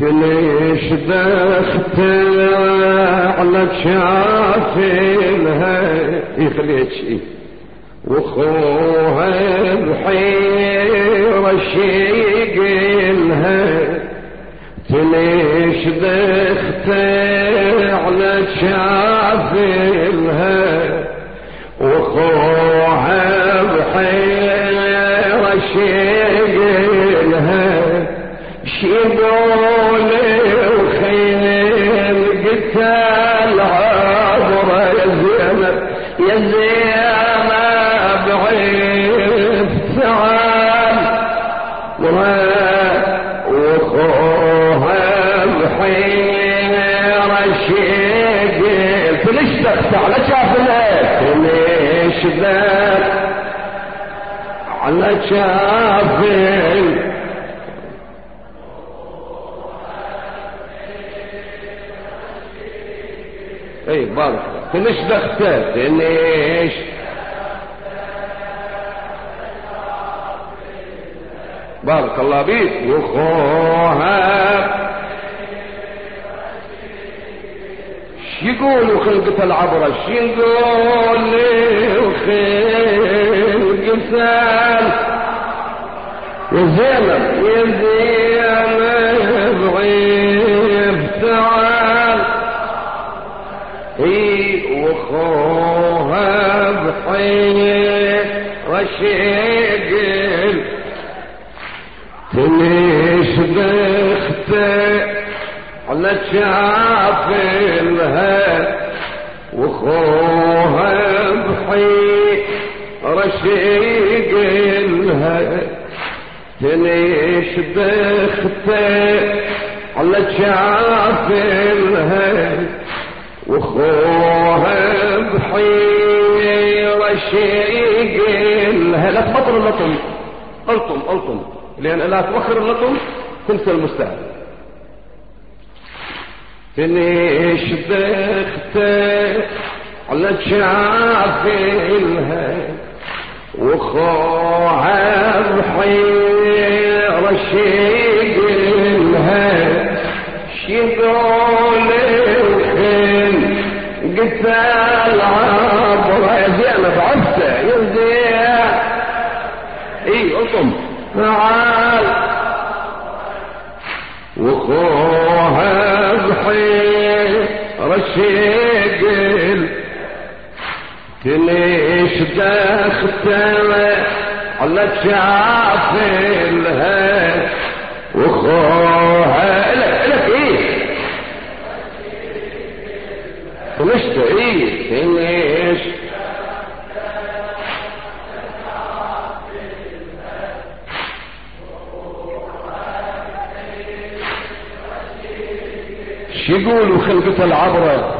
تليش دخت على شافلها يخليك وخوها بحيرة شيقلها تليش دخت على شافلها وخوها بحيرة شيقلها شيقولي قتال عبره يا زينب يا زينب بعيد تعال وخوها بحيرة شيقل فليش تقطع على شافلها فليش على شافل اي بارك تنش دخته تنش بارك الله بيك وخوها. يقولوا خلقة العبرة؟ يقول خلقة يا زينب يا زينب بحير رشيقل تنيش بخته على شافلها وخوها بحير رشيقلها تنيش بخته على شافلها وخوها بحيرة شيقلها لا تبطل اللطم ألطم ألطم. لأن لا توخر اللطم تنسى المستقبل تنيش بخته على شافلها وخوها بحيرة شيقلها شيقولي قتال عبر يا زينب عفته يا زين اطم تعال وخوها بحير رشيقل تليش دخته على شافلها وخوها لك لك إيه؟ مش تعيش يقولوا خلقة العبرة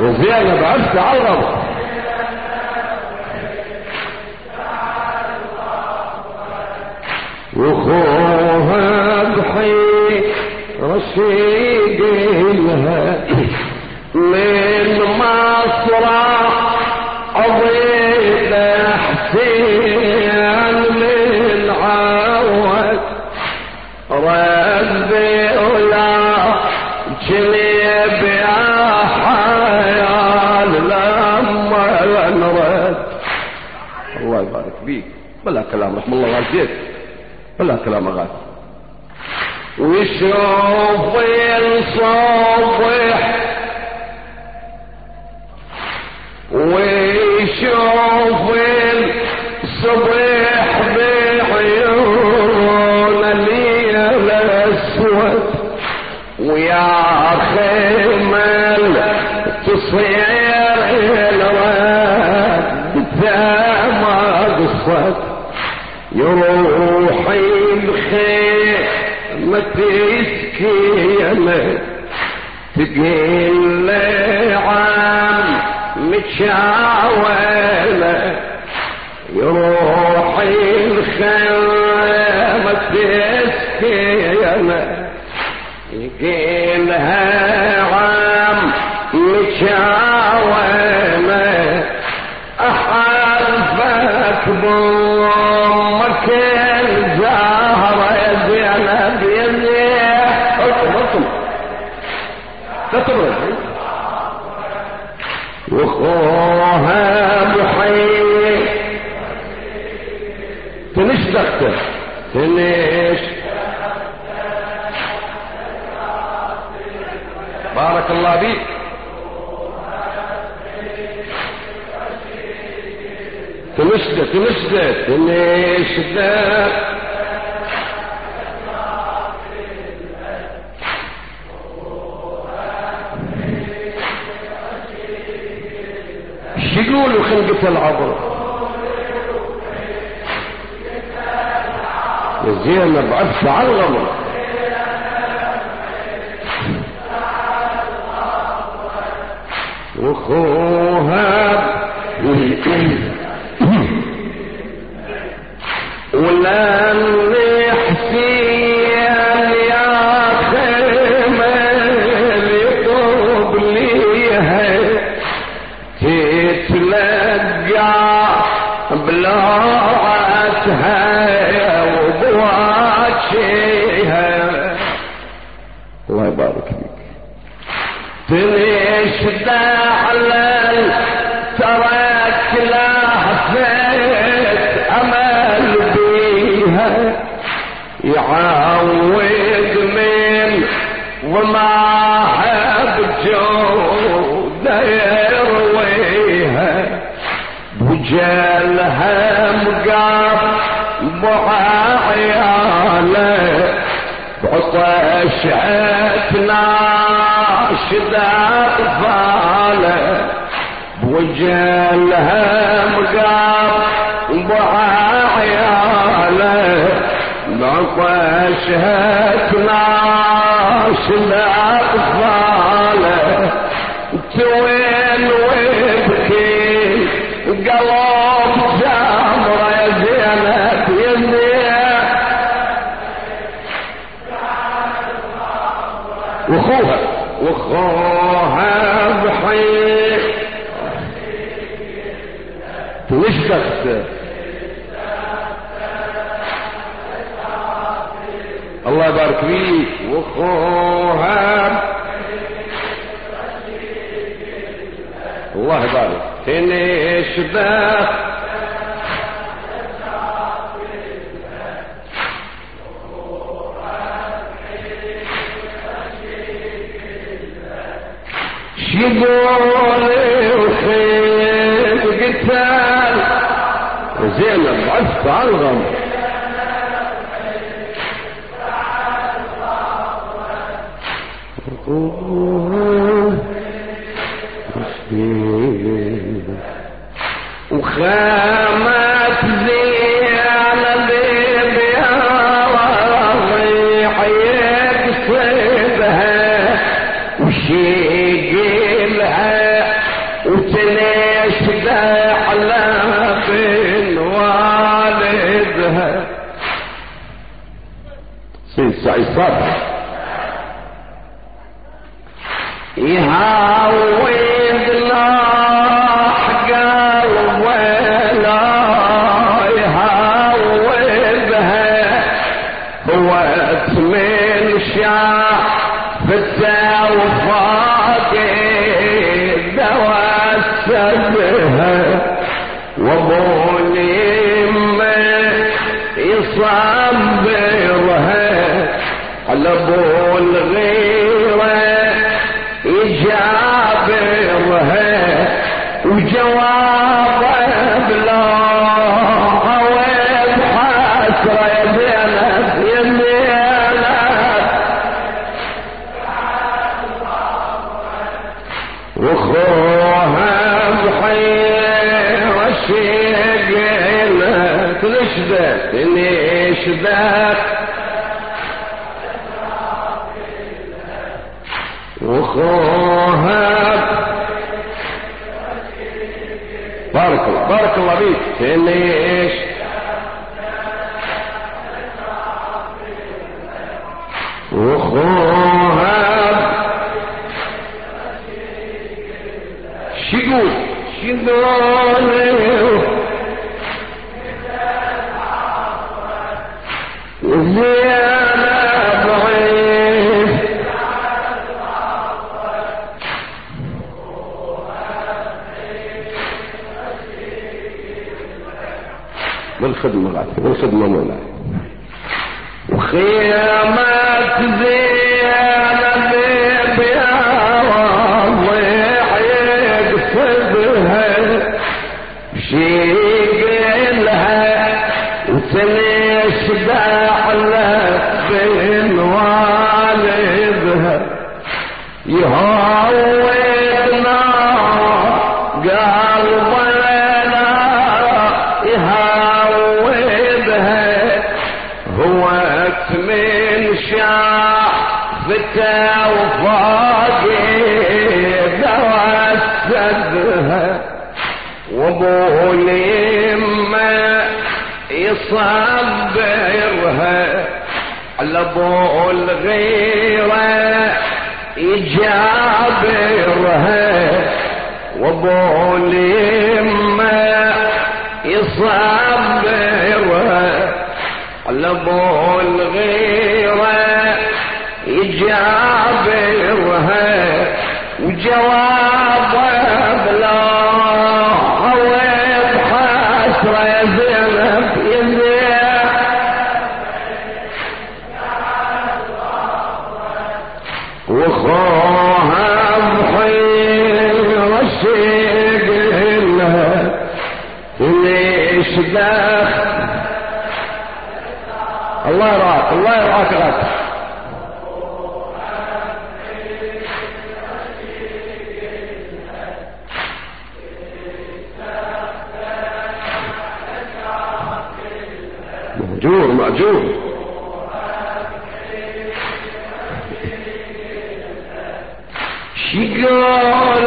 يا زينب عرفت عرب. وخوها بحير رشيقلها كلام رحم الله غازيك بلا كلام غازي وشوف الصبح تقيل لي عام متشاولة يروح الخيمة تسكينة. يقيلها عام متشاولة أحلفك بأمك تنش دخته تنش بارك الله بيك تنشده تنشده تنشده شو يقولوا خلقة العبر؟ زينب على الغمر. وخوها. تنشد على ترك لحظة أمل بيها يعود من وما حب جودة يرويها بجالها مقاب بعياله بعطش ناشد اطفاله بوجهها مقاب بعياله بعطشها ناشد اطفاله توين ويبكي فيك واخوها الله يبارك. تنشدخ شيبوني وخيل قتال. زينب عفت على الغم سيد سعيد صالح بالخدمة غادي بالخدمة وخيامات شيقلها وتنشبع له بين والدها. يهودنا وابو لما يصبرها على ابو الغيره يجابرها وابو لما يصبرها على ابو الغيره يجابرها وجوابها שיגאל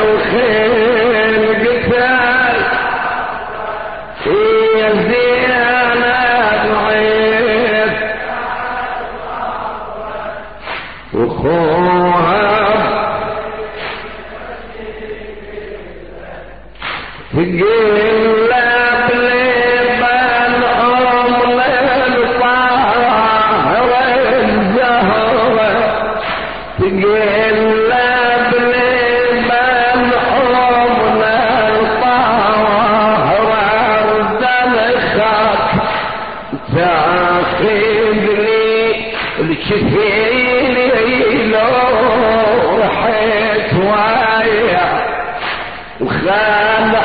אוכל تاخذني الكثير لو رحت وايع وخال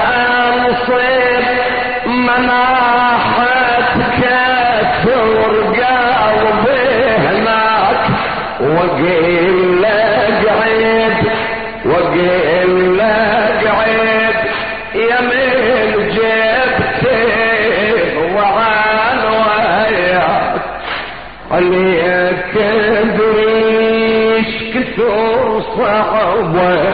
كثر صعبه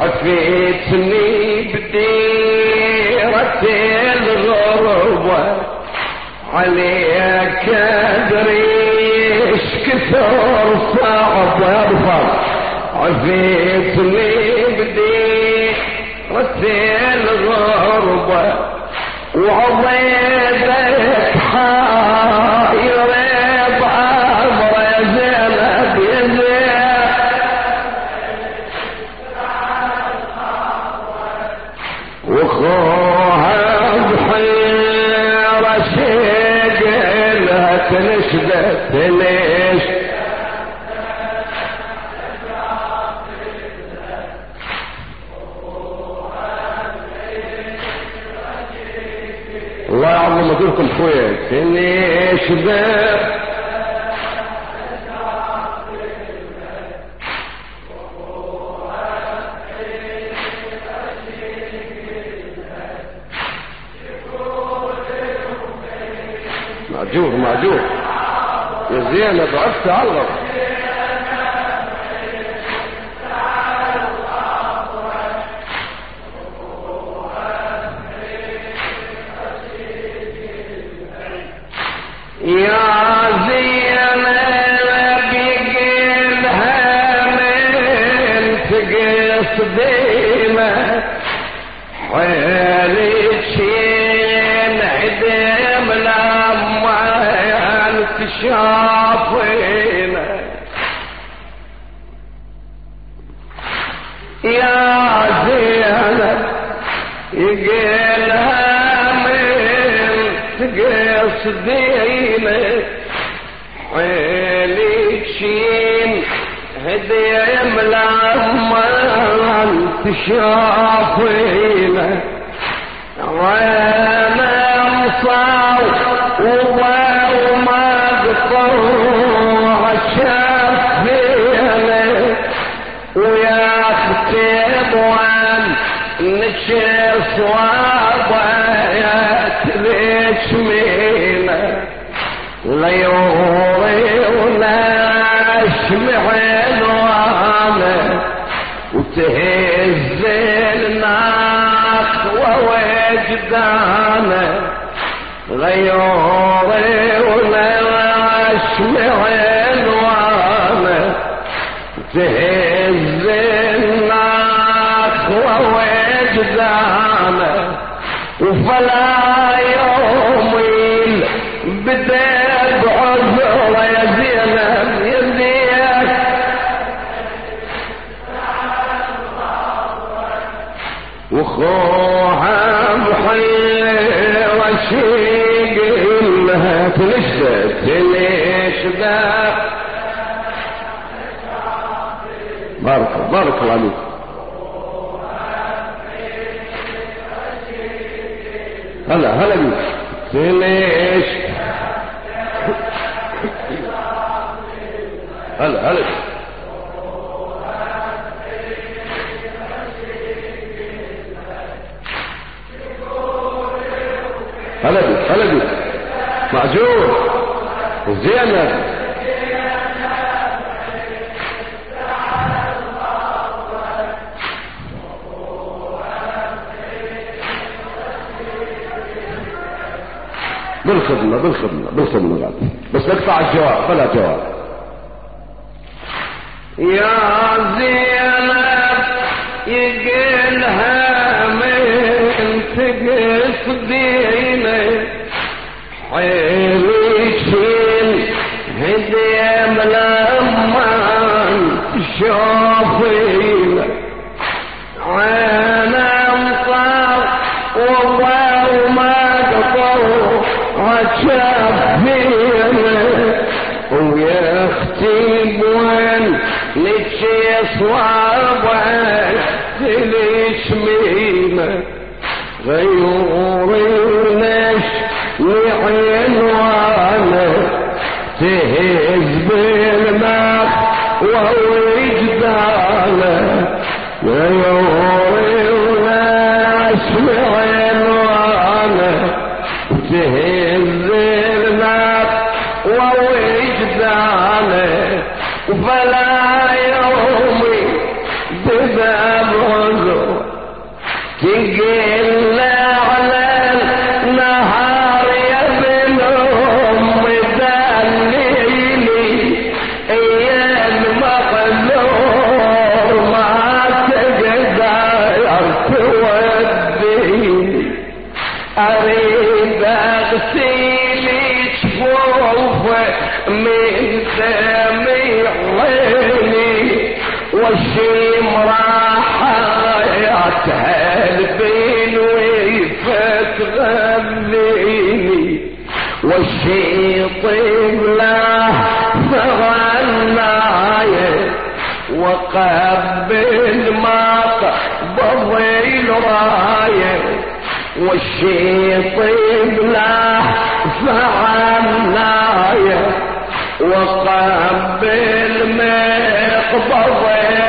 عفيتني بديرة الغربة عليك ادريش كثر صعب ارفع عفيتني بديرة الغربة وعضيتك الله يعظم اجركم شوية تنشدت مأجور مأجور يا زينب ضعفت علق يا قصدينا حيلي شين هدي تشافينا وأنا مصاب وما قطوع شافينا. ويا كتب وان نشي صوابا يا تليش مينا ليوري ونشمعين ووجدانا غيوري ونشمعين وأنا تهز الناس ووجدانا وفلا يوم بدا بعذر يا زينب يا زينب وخوها ذا؟ بارك بارك الله عليك. هلا هلا بيك. ليش؟ هلا هلا هلا بيك هلا بيك. معجور زينب. بالخدمة بالخدمة بالخدمة بعد. بس نقطع الجواب بلا جواب. يا زينب يقلها عشافينا ويا أختي وين نتشي صوابك تليش مينا فغنايه وقبل ما قبضي الرايه والشيطين له فعنايه وقبل ما يقبض الرايه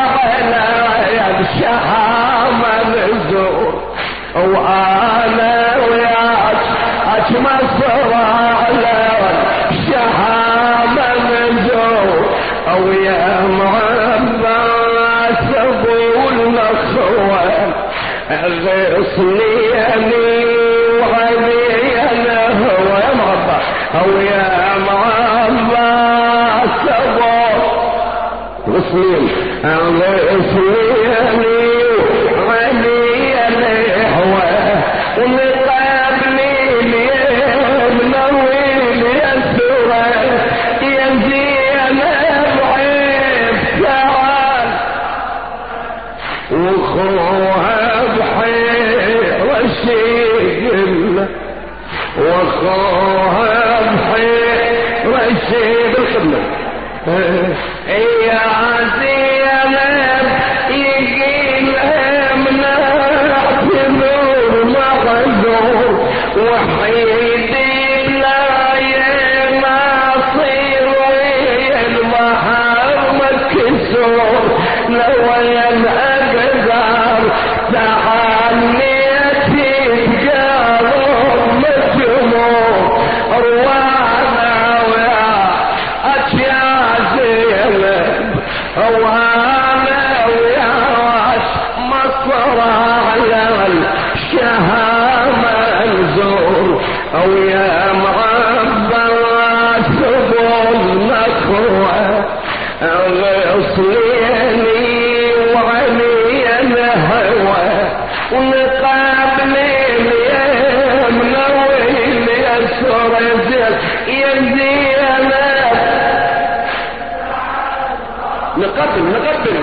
الشهامة نزور وأنا وياك اتمطرح على الشهامة نزور أو يا معباس ابو النخوة غصني اني أنا هو يا معباس أو يا معباس ابو غصني غصني وخوها بحير الشيق وخوها بحير الشيق الخدمة يا زينب وأنا وياك مصر على الشهامة نزور أو يا يا زينب نقبل نقبل